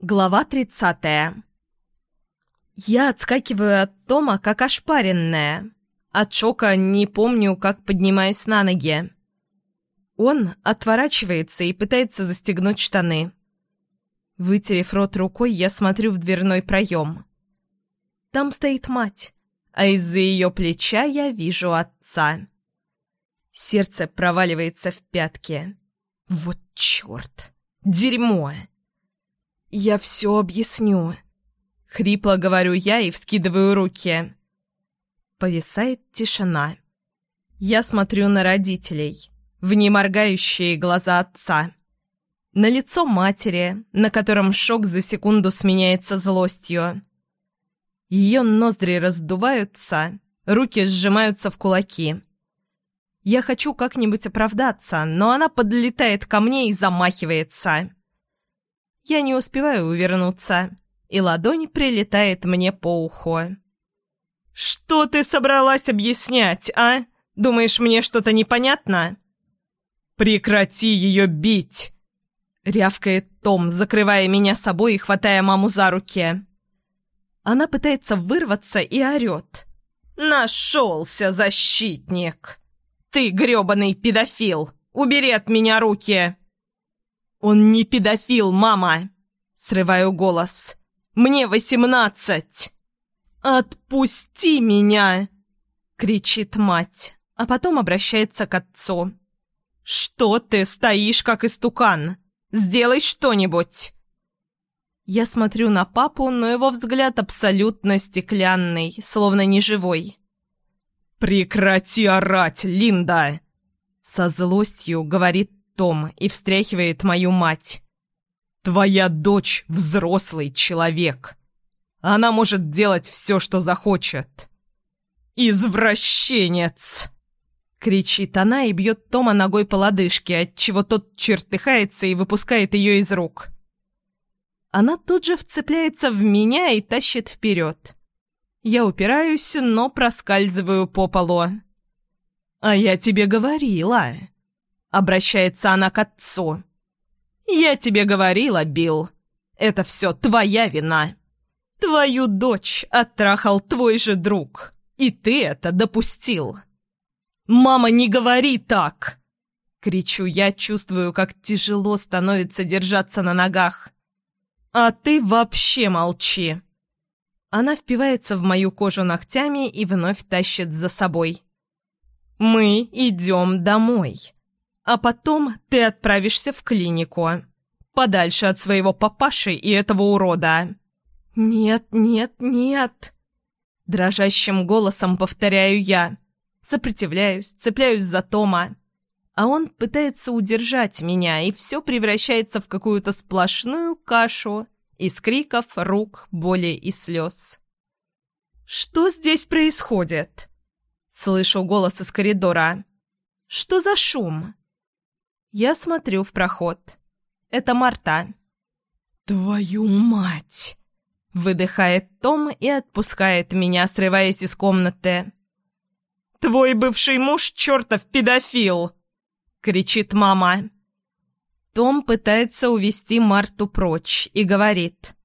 Глава тридцатая. Я отскакиваю от Тома, как ошпаренная. От шока не помню, как поднимаюсь на ноги. Он отворачивается и пытается застегнуть штаны. Вытерев рот рукой, я смотрю в дверной проем. Там стоит мать, а из-за ее плеча я вижу отца. Сердце проваливается в пятки. Вот черт! Дерьмо! «Я все объясню», — хрипло говорю я и вскидываю руки. Повисает тишина. Я смотрю на родителей, в неморгающие глаза отца. На лицо матери, на котором шок за секунду сменяется злостью. Ее ноздри раздуваются, руки сжимаются в кулаки. Я хочу как-нибудь оправдаться, но она подлетает ко мне и замахивается. Я не успеваю увернуться, и ладонь прилетает мне по уху. «Что ты собралась объяснять, а? Думаешь, мне что-то непонятно?» «Прекрати ее бить!» — рявкает Том, закрывая меня собой и хватая маму за руки. Она пытается вырваться и орет. «Нашелся защитник! Ты грёбаный педофил! Убери от меня руки!» «Он не педофил, мама!» Срываю голос. «Мне восемнадцать!» «Отпусти меня!» Кричит мать, а потом обращается к отцу. «Что ты стоишь, как истукан? Сделай что-нибудь!» Я смотрю на папу, но его взгляд абсолютно стеклянный, словно неживой. «Прекрати орать, Линда!» Со злостью говорит том и встряхивает мою мать. «Твоя дочь – взрослый человек. Она может делать все, что захочет». «Извращенец!» Кричит она и бьет Тома ногой по лодыжке, отчего тот чертыхается и выпускает ее из рук. Она тут же вцепляется в меня и тащит вперед. Я упираюсь, но проскальзываю по полу. «А я тебе говорила!» Обращается она к отцу. «Я тебе говорила, Билл, это все твоя вина. Твою дочь оттрахал твой же друг, и ты это допустил». «Мама, не говори так!» Кричу я, чувствую, как тяжело становится держаться на ногах. «А ты вообще молчи!» Она впивается в мою кожу ногтями и вновь тащит за собой. «Мы идем домой!» А потом ты отправишься в клинику. Подальше от своего папаши и этого урода. Нет, нет, нет. Дрожащим голосом повторяю я. Сопротивляюсь, цепляюсь за Тома. А он пытается удержать меня, и все превращается в какую-то сплошную кашу из криков, рук, боли и слез. «Что здесь происходит?» Слышу голос из коридора. «Что за шум?» Я смотрю в проход. Это Марта. «Твою мать!» Выдыхает Том и отпускает меня, срываясь из комнаты. «Твой бывший муж чертов педофил!» Кричит мама. Том пытается увести Марту прочь и говорит.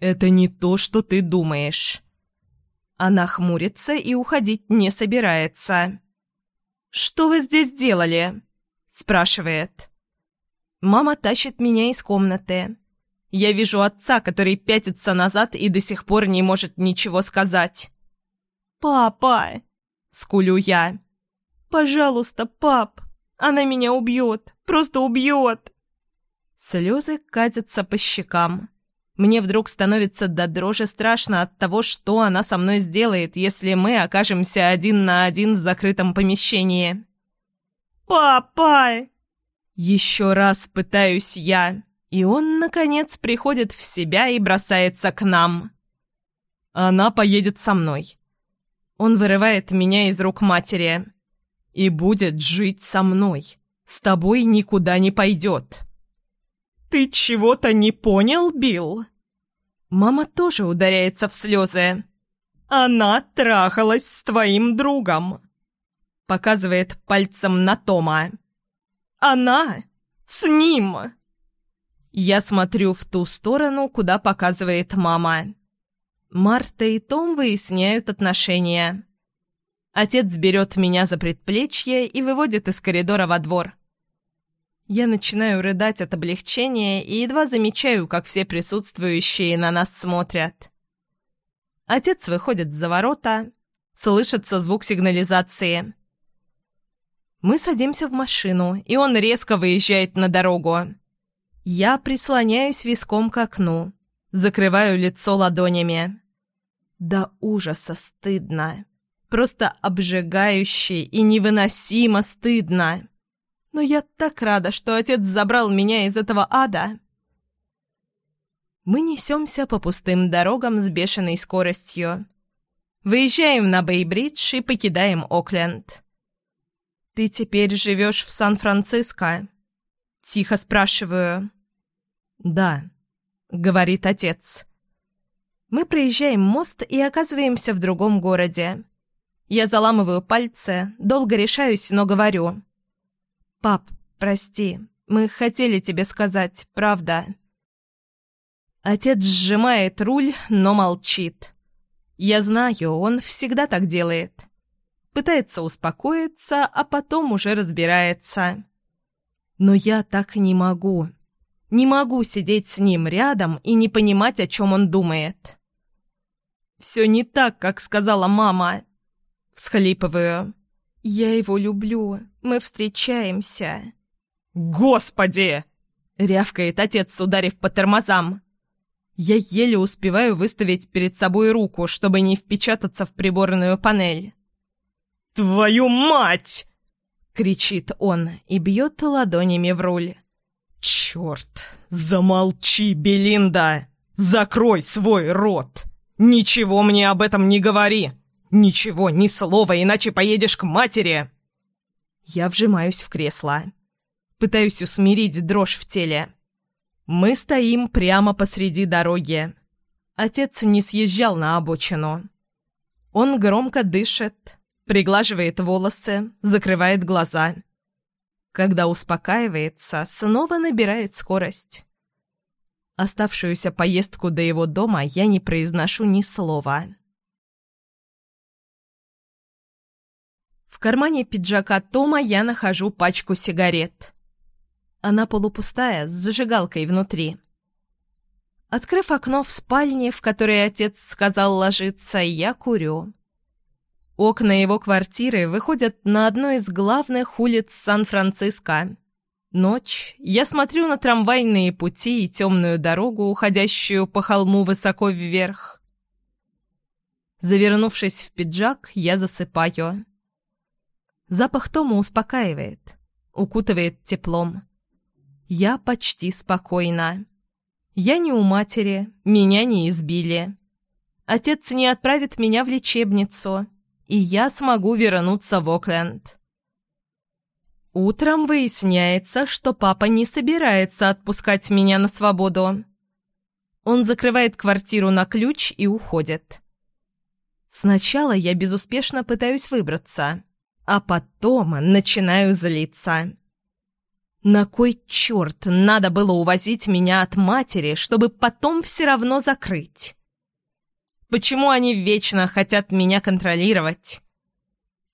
«Это не то, что ты думаешь». Она хмурится и уходить не собирается. «Что вы здесь делали?» Спрашивает. Мама тащит меня из комнаты. Я вижу отца, который пятится назад и до сих пор не может ничего сказать. «Папа!» — скулю я. «Пожалуйста, пап! Она меня убьет! Просто убьет!» Слезы катятся по щекам. Мне вдруг становится до дрожи страшно от того, что она со мной сделает, если мы окажемся один на один в закрытом помещении. «Папа!» Еще раз пытаюсь я, и он, наконец, приходит в себя и бросается к нам. Она поедет со мной. Он вырывает меня из рук матери. И будет жить со мной. С тобой никуда не пойдет. «Ты чего-то не понял, Билл?» Мама тоже ударяется в слезы. «Она трахалась с твоим другом показывает пальцем на Тома. «Она! С ним!» Я смотрю в ту сторону, куда показывает мама. Марта и Том выясняют отношения. Отец берет меня за предплечье и выводит из коридора во двор. Я начинаю рыдать от облегчения и едва замечаю, как все присутствующие на нас смотрят. Отец выходит за ворота, слышится звук сигнализации. Мы садимся в машину, и он резко выезжает на дорогу. Я прислоняюсь виском к окну, закрываю лицо ладонями. До ужаса стыдно. Просто обжигающе и невыносимо стыдно. Но я так рада, что отец забрал меня из этого ада. Мы несемся по пустым дорогам с бешеной скоростью. Выезжаем на Бейбридж и покидаем Окленд. «Ты теперь живешь в Сан-Франциско?» Тихо спрашиваю. «Да», — говорит отец. Мы проезжаем мост и оказываемся в другом городе. Я заламываю пальцы, долго решаюсь, но говорю. «Пап, прости, мы хотели тебе сказать, правда». Отец сжимает руль, но молчит. Я знаю, он всегда так делает. Пытается успокоиться, а потом уже разбирается. Но я так не могу. Не могу сидеть с ним рядом и не понимать, о чем он думает. «Все не так, как сказала мама», — всхлипываю. «Я его люблю. Мы встречаемся». «Господи!» — рявкает отец, ударив по тормозам. Я еле успеваю выставить перед собой руку, чтобы не впечататься в приборную панель. «Твою мать!» — кричит он и бьет ладонями в руль. «Черт! Замолчи, Белинда! Закрой свой рот! Ничего мне об этом не говори!» «Ничего, ни слова, иначе поедешь к матери!» Я вжимаюсь в кресло. Пытаюсь усмирить дрожь в теле. Мы стоим прямо посреди дороги. Отец не съезжал на обочину. Он громко дышит, приглаживает волосы, закрывает глаза. Когда успокаивается, снова набирает скорость. Оставшуюся поездку до его дома я не произношу ни слова. В кармане пиджака Тома я нахожу пачку сигарет. Она полупустая, с зажигалкой внутри. Открыв окно в спальне, в которой отец сказал ложиться, я курю. Окна его квартиры выходят на одну из главных улиц Сан-Франциско. Ночь. Я смотрю на трамвайные пути и темную дорогу, уходящую по холму высоко вверх. Завернувшись в пиджак, я засыпаю. Запах Тома успокаивает, укутывает теплом. Я почти спокойна. Я не у матери, меня не избили. Отец не отправит меня в лечебницу, и я смогу вернуться в Окленд. Утром выясняется, что папа не собирается отпускать меня на свободу. Он закрывает квартиру на ключ и уходит. Сначала я безуспешно пытаюсь выбраться а потом начинаю злиться. На кой черт надо было увозить меня от матери, чтобы потом все равно закрыть? Почему они вечно хотят меня контролировать?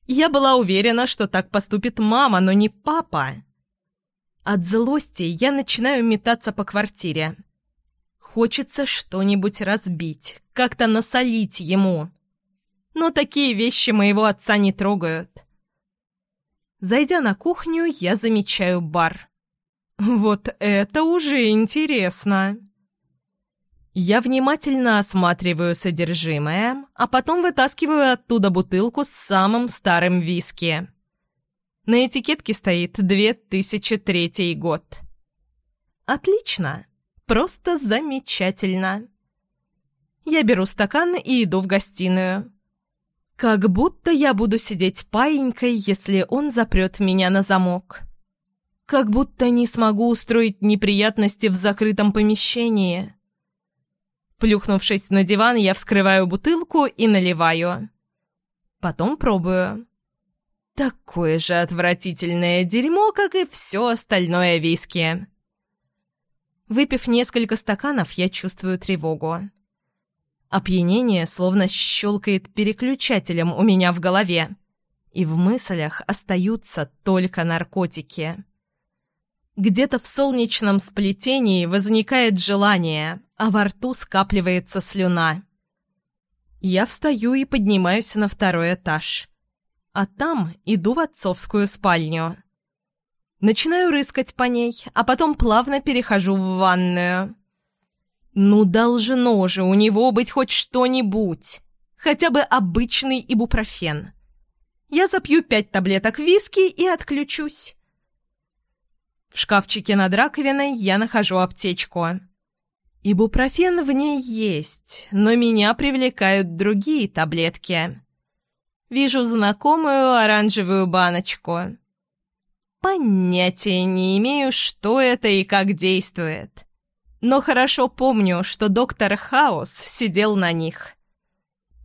Я была уверена, что так поступит мама, но не папа. От злости я начинаю метаться по квартире. Хочется что-нибудь разбить, как-то насолить ему. Но такие вещи моего отца не трогают. Зайдя на кухню, я замечаю бар. Вот это уже интересно. Я внимательно осматриваю содержимое, а потом вытаскиваю оттуда бутылку с самым старым виски. На этикетке стоит 2003 год. Отлично. Просто замечательно. Я беру стакан и иду в гостиную. Как будто я буду сидеть паинькой, если он запрет меня на замок. Как будто не смогу устроить неприятности в закрытом помещении. Плюхнувшись на диван, я вскрываю бутылку и наливаю. Потом пробую. Такое же отвратительное дерьмо, как и все остальное виски. Выпив несколько стаканов, я чувствую тревогу. Опьянение словно щелкает переключателем у меня в голове, и в мыслях остаются только наркотики. Где-то в солнечном сплетении возникает желание, а во рту скапливается слюна. Я встаю и поднимаюсь на второй этаж. А там иду в отцовскую спальню. Начинаю рыскать по ней, а потом плавно перехожу в ванную. Ну, должно же у него быть хоть что-нибудь. Хотя бы обычный ибупрофен. Я запью пять таблеток виски и отключусь. В шкафчике над раковиной я нахожу аптечку. Ибупрофен в ней есть, но меня привлекают другие таблетки. Вижу знакомую оранжевую баночку. Понятия не имею, что это и как действует. Но хорошо помню, что доктор Хаус сидел на них.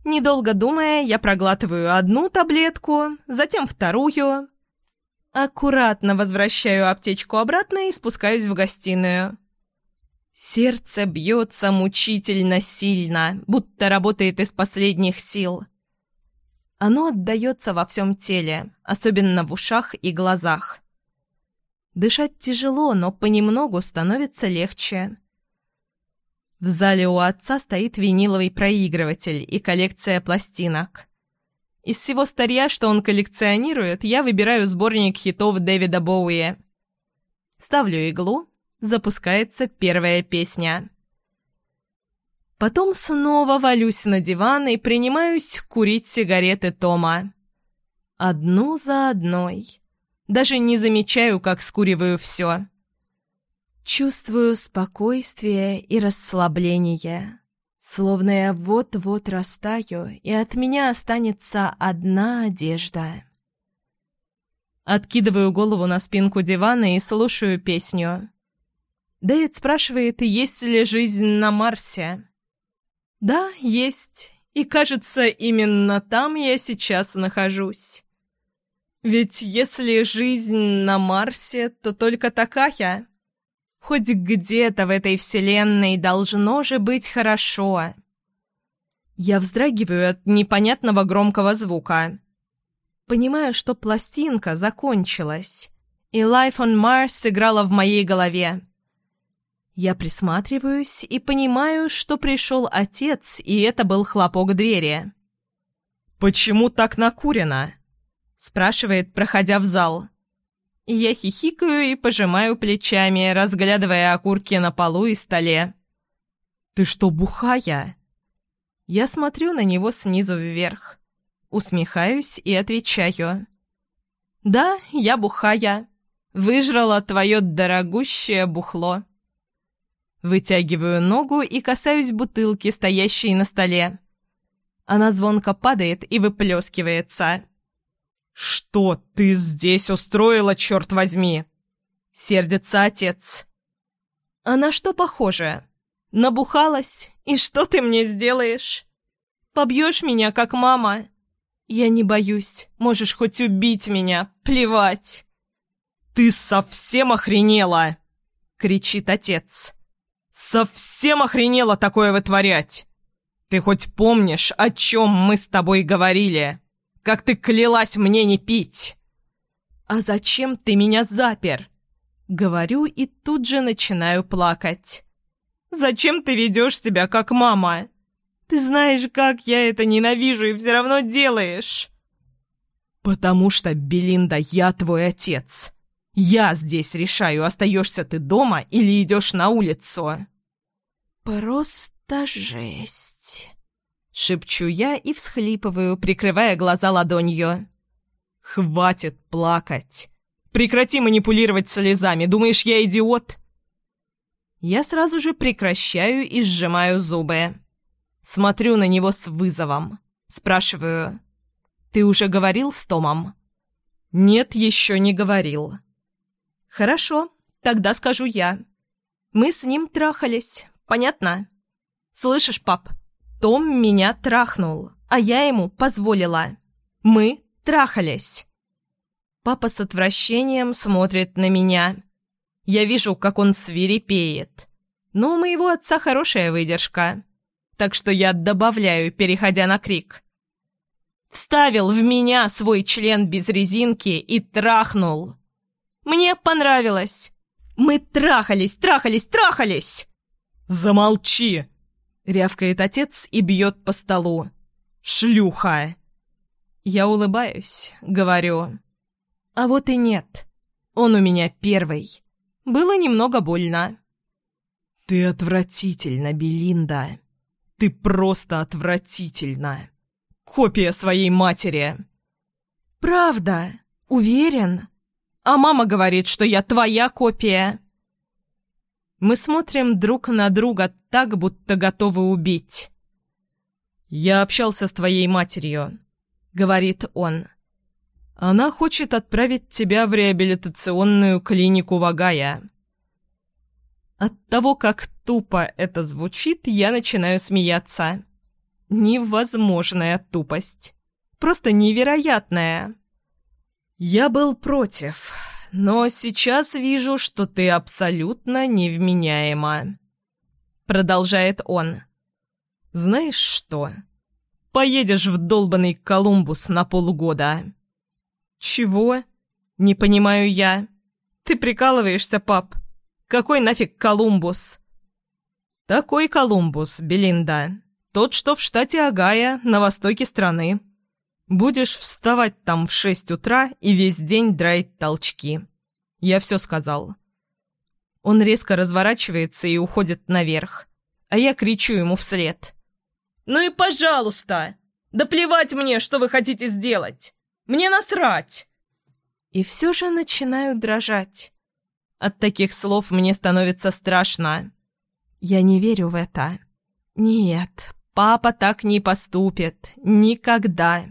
Недолго думая, я проглатываю одну таблетку, затем вторую. Аккуратно возвращаю аптечку обратно и спускаюсь в гостиную. Сердце бьется мучительно сильно, будто работает из последних сил. Оно отдается во всем теле, особенно в ушах и глазах. Дышать тяжело, но понемногу становится легче. В зале у отца стоит виниловый проигрыватель и коллекция пластинок. Из всего старья, что он коллекционирует, я выбираю сборник хитов Дэвида Боуи. Ставлю иглу запускается первая песня. Потом снова валюсь на диван и принимаюсь курить сигареты Тома. Одну за одной. Даже не замечаю, как скуриваю все. Чувствую спокойствие и расслабление. Словно я вот-вот растаю, и от меня останется одна одежда. Откидываю голову на спинку дивана и слушаю песню. Дэвид спрашивает, есть ли жизнь на Марсе. Да, есть. И кажется, именно там я сейчас нахожусь. Ведь если жизнь на Марсе, то только такая. Хоть где-то в этой вселенной должно же быть хорошо. Я вздрагиваю от непонятного громкого звука. Понимаю, что пластинка закончилась, и Life on Mars сыграла в моей голове. Я присматриваюсь и понимаю, что пришел отец, и это был хлопок двери. «Почему так накурено?» – спрашивает, проходя в зал. Я хихикаю и пожимаю плечами, разглядывая окурки на полу и столе. «Ты что, бухая?» Я смотрю на него снизу вверх. Усмехаюсь и отвечаю. «Да, я бухая. Выжрала твое дорогущее бухло». Вытягиваю ногу и касаюсь бутылки, стоящей на столе. Она звонко падает и выплескивается. «Что ты здесь устроила, черт возьми?» Сердится отец. «А на что похоже? Набухалась, и что ты мне сделаешь? Побьешь меня, как мама?» «Я не боюсь, можешь хоть убить меня, плевать!» «Ты совсем охренела!» — кричит отец. Совсем охренела такое вытворять! Ты хоть помнишь, о чем мы с тобой говорили? Как ты клялась мне не пить?» «А зачем ты меня запер?» Говорю и тут же начинаю плакать. «Зачем ты ведешь себя как мама? Ты знаешь, как я это ненавижу и все равно делаешь!» «Потому что, Белинда, я твой отец. Я здесь решаю, остаешься ты дома или идешь на улицу. «Просто жесть!» Шепчу я и всхлипываю, прикрывая глаза ладонью. «Хватит плакать! Прекрати манипулировать слезами! Думаешь, я идиот?» Я сразу же прекращаю и сжимаю зубы. Смотрю на него с вызовом. Спрашиваю. «Ты уже говорил с Томом?» «Нет, еще не говорил». «Хорошо, тогда скажу я. Мы с ним трахались, Понятно? Слышишь, пап? Том меня трахнул, а я ему позволила. Мы трахались. Папа с отвращением смотрит на меня. Я вижу, как он свирепеет. Но у моего отца хорошая выдержка, так что я добавляю, переходя на крик. Вставил в меня свой член без резинки и трахнул. Мне понравилось. Мы трахались, трахались, трахались. «Замолчи!» — рявкает отец и бьет по столу. «Шлюха!» Я улыбаюсь, говорю. «А вот и нет. Он у меня первый. Было немного больно». «Ты отвратительна, Белинда. Ты просто отвратительна. Копия своей матери». «Правда? Уверен? А мама говорит, что я твоя копия». Мы смотрим друг на друга так, будто готовы убить. «Я общался с твоей матерью», — говорит он. «Она хочет отправить тебя в реабилитационную клинику Вагая». От того, как тупо это звучит, я начинаю смеяться. Невозможная тупость. Просто невероятная. Я был против, но сейчас вижу, что ты абсолютно невменяема. Продолжает он. Знаешь что? Поедешь в долбанный Колумбус на полгода. Чего? Не понимаю я. Ты прикалываешься, пап? Какой нафиг Колумбус? Такой Колумбус, Белинда. Тот, что в штате Огайо, на востоке страны. Будешь вставать там в шесть утра и весь день драить толчки. Я все сказал. Он резко разворачивается и уходит наверх, а я кричу ему вслед. «Ну и пожалуйста! Да плевать мне, что вы хотите сделать! Мне насрать!» И все же начинаю дрожать. От таких слов мне становится страшно. Я не верю в это. Нет, папа так не поступит. Никогда.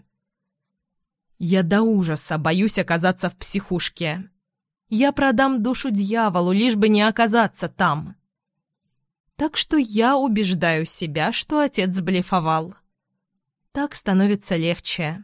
Я до ужаса боюсь оказаться в психушке. Я продам душу дьяволу, лишь бы не оказаться там. Так что я убеждаю себя, что отец блефовал. Так становится легче.